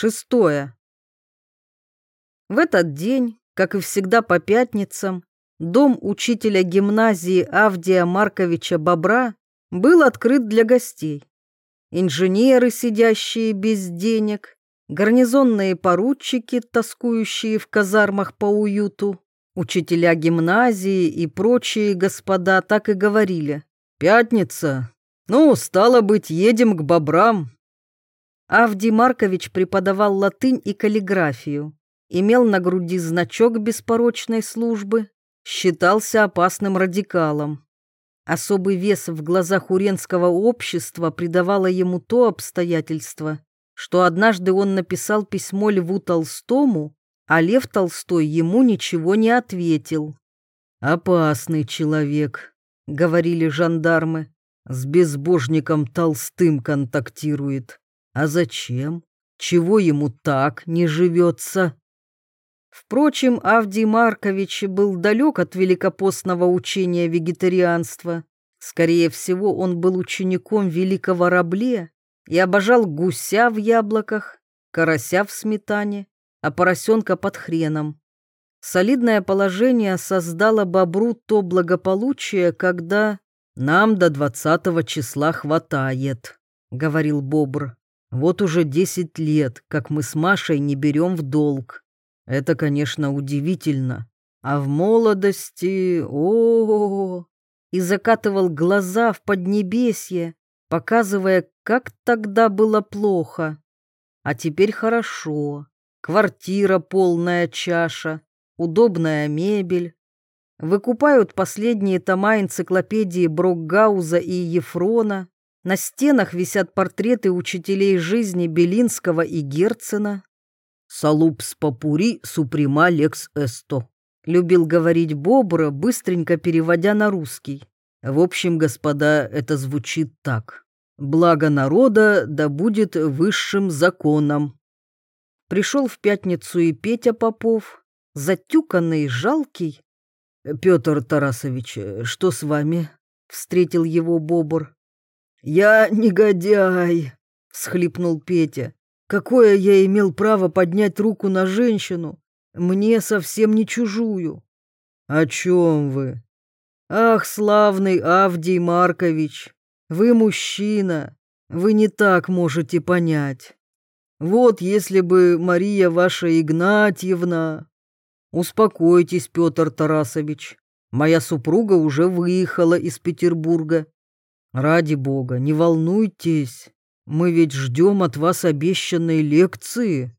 Шестое. В этот день, как и всегда по пятницам, дом учителя гимназии Авдия Марковича Бобра был открыт для гостей. Инженеры, сидящие без денег, гарнизонные поручики, тоскующие в казармах по уюту, учителя гимназии и прочие господа так и говорили. «Пятница. Ну, стало быть, едем к бобрам. Авдий Маркович преподавал латынь и каллиграфию, имел на груди значок беспорочной службы, считался опасным радикалом. Особый вес в глазах уренского общества придавало ему то обстоятельство, что однажды он написал письмо Льву Толстому, а Лев Толстой ему ничего не ответил. «Опасный человек», — говорили жандармы, — «с безбожником Толстым контактирует». А зачем? Чего ему так не живется? Впрочем, Авдий Маркович был далек от великопостного учения вегетарианства. Скорее всего, он был учеником великого Рабле и обожал гуся в яблоках, карася в сметане, а поросенка под хреном. Солидное положение создало бобру то благополучие, когда «нам до двадцатого числа хватает», — говорил бобр. Вот уже десять лет, как мы с Машей не берем в долг. Это, конечно, удивительно. А в молодости... о, -о, -о, И закатывал глаза в поднебесье, показывая, как тогда было плохо. А теперь хорошо. Квартира полная чаша, удобная мебель. Выкупают последние тома энциклопедии Брокгауза и Ефрона. На стенах висят портреты учителей жизни Белинского и Герцена. «Салупс папури суприма лекс эсто», — любил говорить Бобра, быстренько переводя на русский. В общем, господа, это звучит так. «Благо народа да будет высшим законом». Пришел в пятницу и Петя Попов, затюканный, жалкий. «Петр Тарасович, что с вами?» — встретил его Бобр. «Я негодяй!» — всхлипнул Петя. «Какое я имел право поднять руку на женщину? Мне совсем не чужую». «О чем вы?» «Ах, славный Авдий Маркович, вы мужчина, вы не так можете понять. Вот если бы Мария ваша Игнатьевна...» «Успокойтесь, Петр Тарасович, моя супруга уже выехала из Петербурга Ради бога, не волнуйтесь, мы ведь ждем от вас обещанной лекции.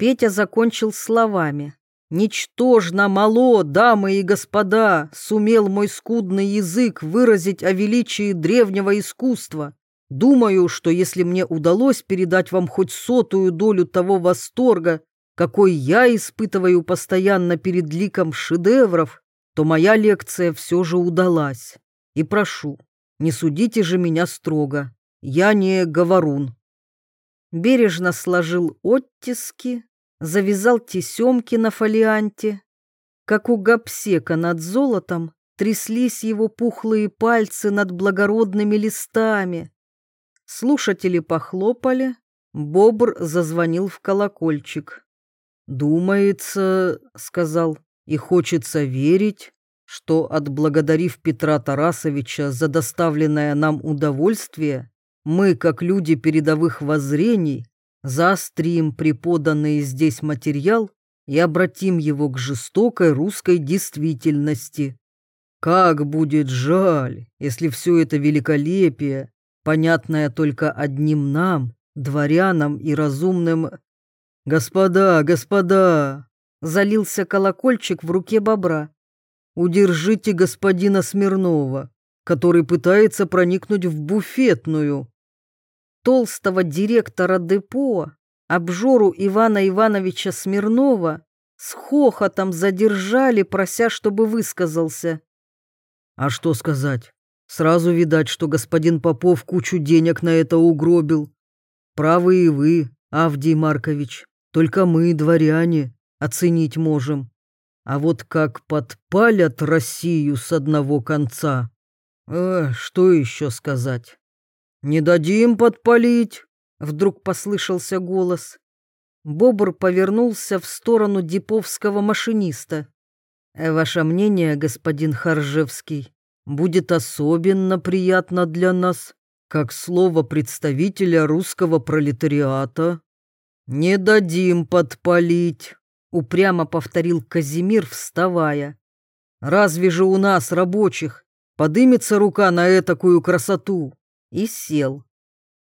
Петя закончил словами. «Ничтожно мало, дамы и господа, сумел мой скудный язык выразить о величии древнего искусства. Думаю, что если мне удалось передать вам хоть сотую долю того восторга, какой я испытываю постоянно перед ликом шедевров, то моя лекция все же удалась. И прошу, не судите же меня строго. Я не говорун. Бережно сложил оттиски, завязал тесемки на фолианте. Как у гапсека над золотом тряслись его пухлые пальцы над благородными листами. Слушатели похлопали, бобр зазвонил в колокольчик. «Думается, — сказал, — и хочется верить, что, отблагодарив Петра Тарасовича за доставленное нам удовольствие, мы, как люди передовых воззрений, заострим преподанный здесь материал и обратим его к жестокой русской действительности. Как будет жаль, если все это великолепие, понятное только одним нам, дворянам и разумным... «Господа, господа!» — залился колокольчик в руке бобра. Удержите господина Смирнова, который пытается проникнуть в буфетную. Толстого директора депо, обжору Ивана Ивановича Смирнова, с хохотом задержали, прося, чтобы высказался. А что сказать? Сразу видать, что господин Попов кучу денег на это угробил. Правы и вы, Авдий Маркович, только мы, дворяне, оценить можем. А вот как подпалят Россию с одного конца, э, что еще сказать? Не дадим подпалить, Вдруг послышался голос. Бобр повернулся в сторону диповского машиниста. «Э, «Ваше мнение, господин Харжевский, будет особенно приятно для нас, как слово представителя русского пролетариата. Не дадим подпалить», — упрямо повторил Казимир, вставая. «Разве же у нас, рабочих, подымется рука на этакую красоту?» И сел.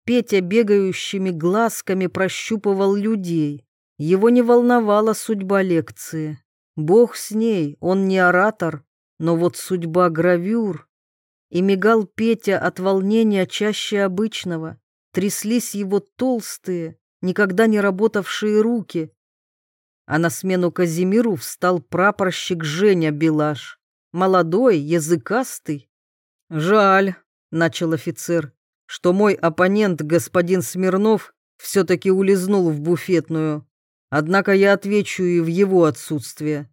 Петя бегающими глазками прощупывал людей. Его не волновала судьба лекции. Бог с ней, он не оратор, но вот судьба гравюр. И мигал Петя от волнения чаще обычного. Тряслись его толстые, никогда не работавшие руки. А на смену Казимиру встал прапорщик Женя Белаш. Молодой, языкастый. «Жаль», — начал офицер, что мой оппонент, господин Смирнов, все-таки улизнул в буфетную. Однако я отвечу и в его отсутствие.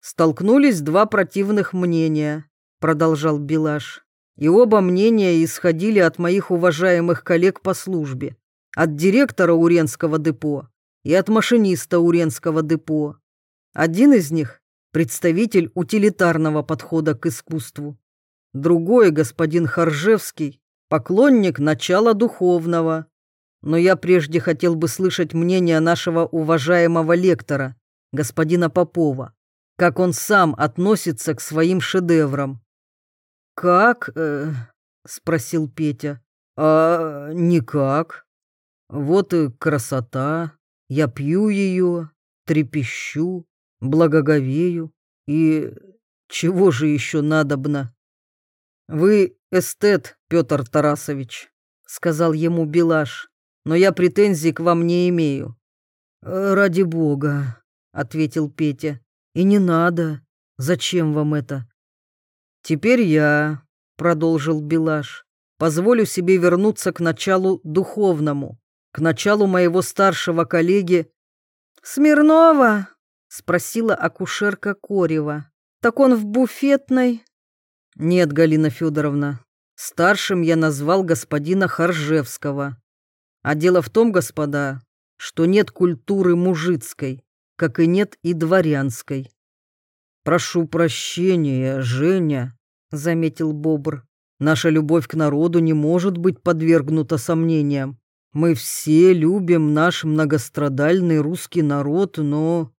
Столкнулись два противных мнения, продолжал Белаш. И оба мнения исходили от моих уважаемых коллег по службе, от директора Уренского депо и от машиниста Уренского депо. Один из них – представитель утилитарного подхода к искусству. Другой, господин Харжевский, поклонник начала духовного. Но я прежде хотел бы слышать мнение нашего уважаемого лектора, господина Попова, как он сам относится к своим шедеврам. «Как?» э, — спросил Петя. «А никак. Вот и красота. Я пью ее, трепещу, благоговею. И чего же еще надобно?» «Вы эстет, Петр Тарасович», — сказал ему Белаш, «но я претензий к вам не имею». «Ради бога», — ответил Петя, — «и не надо. Зачем вам это?» «Теперь я», — продолжил Белаш, — «позволю себе вернуться к началу духовному, к началу моего старшего коллеги». «Смирнова?» — спросила акушерка Корева. «Так он в буфетной?» «Нет, Галина Федоровна, старшим я назвал господина Харжевского. А дело в том, господа, что нет культуры мужицкой, как и нет и дворянской». «Прошу прощения, Женя», — заметил Бобр. «Наша любовь к народу не может быть подвергнута сомнениям. Мы все любим наш многострадальный русский народ, но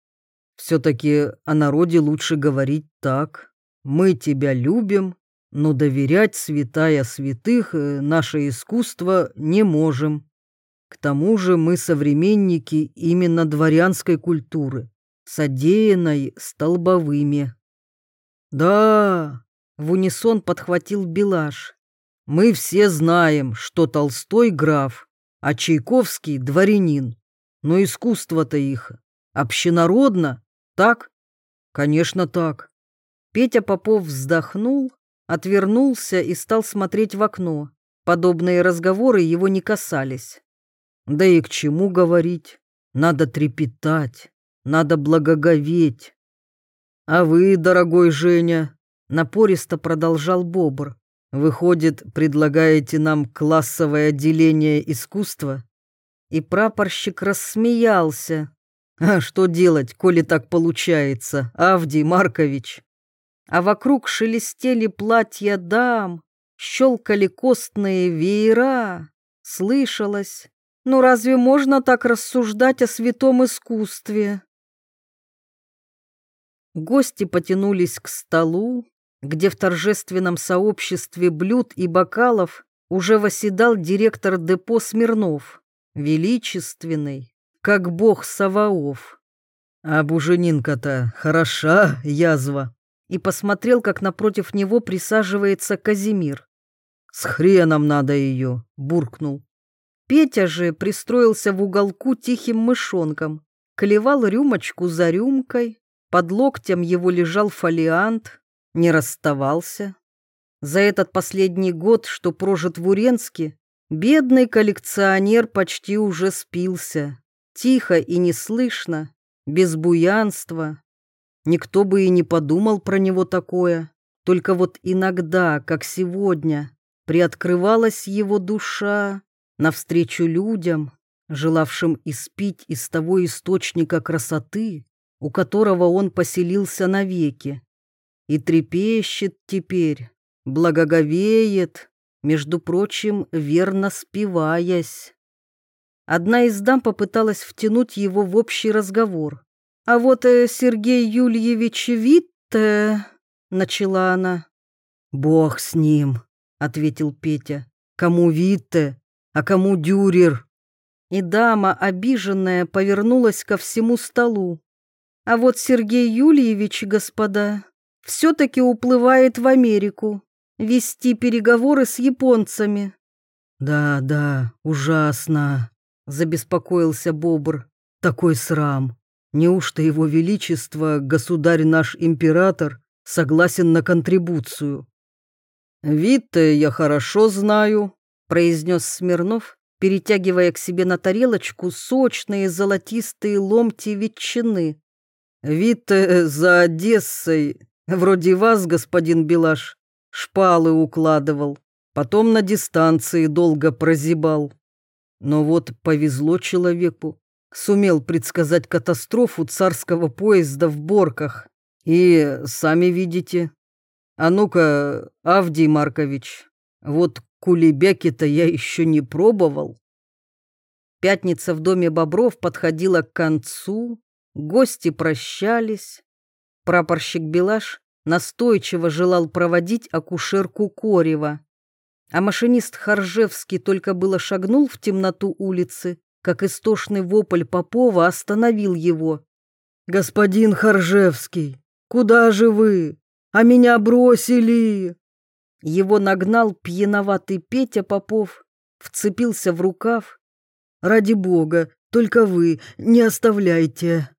все-таки о народе лучше говорить так». Мы тебя любим, но доверять святая святых э, наше искусство не можем. К тому же мы современники именно дворянской культуры, содеянной столбовыми. Да, в унисон подхватил Белаш. Мы все знаем, что Толстой граф, а Чайковский дворянин. Но искусство-то их общенародно, так? Конечно, так. Петя Попов вздохнул, отвернулся и стал смотреть в окно. Подобные разговоры его не касались. Да и к чему говорить? Надо трепетать, надо благоговеть. А вы, дорогой Женя, напористо продолжал Бобр, выходит, предлагаете нам классовое отделение искусства? И прапорщик рассмеялся. А что делать, коли так получается, Авдий Маркович? а вокруг шелестели платья дам, щелкали костные веера. Слышалось, ну разве можно так рассуждать о святом искусстве? Гости потянулись к столу, где в торжественном сообществе блюд и бокалов уже восседал директор депо Смирнов, величественный, как бог Саваоф. «А буженинка-то хороша, язва», и посмотрел, как напротив него присаживается Казимир. «С хреном надо ее!» — буркнул. Петя же пристроился в уголку тихим мышонком, клевал рюмочку за рюмкой, под локтем его лежал фолиант, не расставался. За этот последний год, что прожит в Уренске, бедный коллекционер почти уже спился, тихо и неслышно, без буянства, Никто бы и не подумал про него такое. Только вот иногда, как сегодня, приоткрывалась его душа, навстречу людям, желавшим испить из того источника красоты, у которого он поселился навеки. И трепещет теперь, благоговеет, между прочим, верно спиваясь. Одна из дам попыталась втянуть его в общий разговор. «А вот э, Сергей Юльевич Витте...» — начала она. «Бог с ним», — ответил Петя. «Кому Витте, а кому Дюрер?» И дама, обиженная, повернулась ко всему столу. «А вот Сергей Юльевич, господа, все-таки уплывает в Америку, вести переговоры с японцами». «Да, да, ужасно», — забеспокоился Бобр. «Такой срам. Неужто его величество, государь наш император, согласен на контрибуцию?» «Вид-то я хорошо знаю», — произнес Смирнов, перетягивая к себе на тарелочку сочные золотистые ломти ветчины. «Вид за Одессой, вроде вас, господин Белаш, шпалы укладывал, потом на дистанции долго прозябал. Но вот повезло человеку, сумел предсказать катастрофу царского поезда в Борках. И сами видите. А ну-ка, Авдий Маркович, вот кулебяки-то я еще не пробовал. Пятница в доме Бобров подходила к концу, гости прощались. Прапорщик Белаш настойчиво желал проводить акушерку Корева. А машинист Харжевский только было шагнул в темноту улицы, как истошный вопль Попова остановил его. «Господин Харжевский, куда же вы? А меня бросили!» Его нагнал пьяноватый Петя Попов, вцепился в рукав. «Ради бога, только вы не оставляйте!»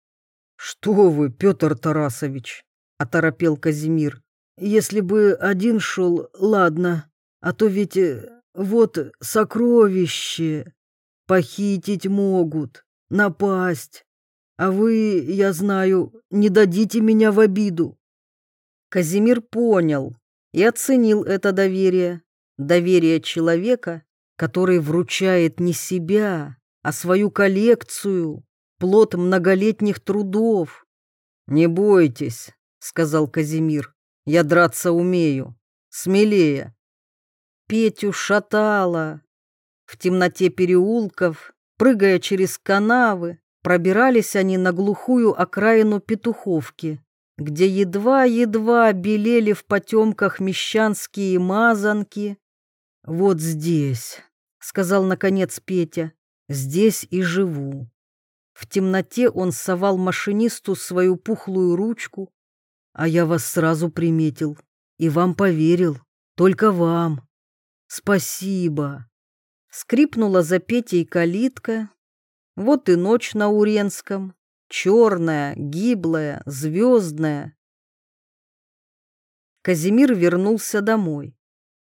«Что вы, Петр Тарасович?» — оторопел Казимир. «Если бы один шел, ладно, а то ведь э, вот сокровище. Похитить могут, напасть. А вы, я знаю, не дадите меня в обиду. Казимир понял и оценил это доверие. Доверие человека, который вручает не себя, а свою коллекцию, плод многолетних трудов. «Не бойтесь», — сказал Казимир, — «я драться умею. Смелее». Петю шатало. В темноте переулков, прыгая через канавы, пробирались они на глухую окраину Петуховки, где едва-едва белели в потемках мещанские мазанки. «Вот здесь», — сказал наконец Петя, — «здесь и живу». В темноте он совал машинисту свою пухлую ручку, а я вас сразу приметил и вам поверил, только вам. Спасибо. Скрипнула за Петей калитка. Вот и ночь на Уренском. Черная, гиблая, звездная. Казимир вернулся домой.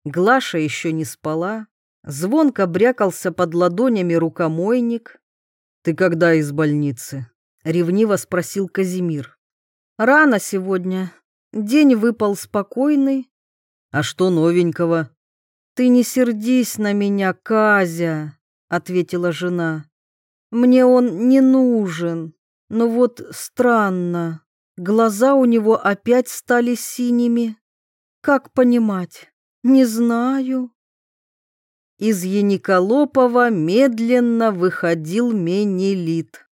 Глаша еще не спала. Звонко брякался под ладонями рукомойник. «Ты когда из больницы?» — ревниво спросил Казимир. «Рано сегодня. День выпал спокойный». «А что новенького?» «Ты не сердись на меня, Казя», — ответила жена. «Мне он не нужен, но вот странно. Глаза у него опять стали синими. Как понимать? Не знаю». Из Яниколопова медленно выходил Менелит.